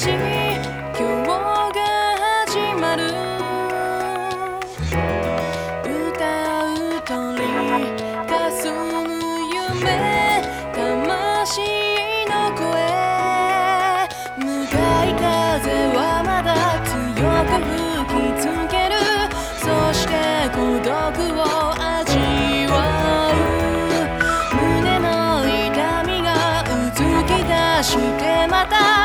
し今日が始まる。歌う鳥霞む夢魂の声。向かい風はまだ強く吹きつける。そして孤独を味わう。胸の痛みがうつき出してまた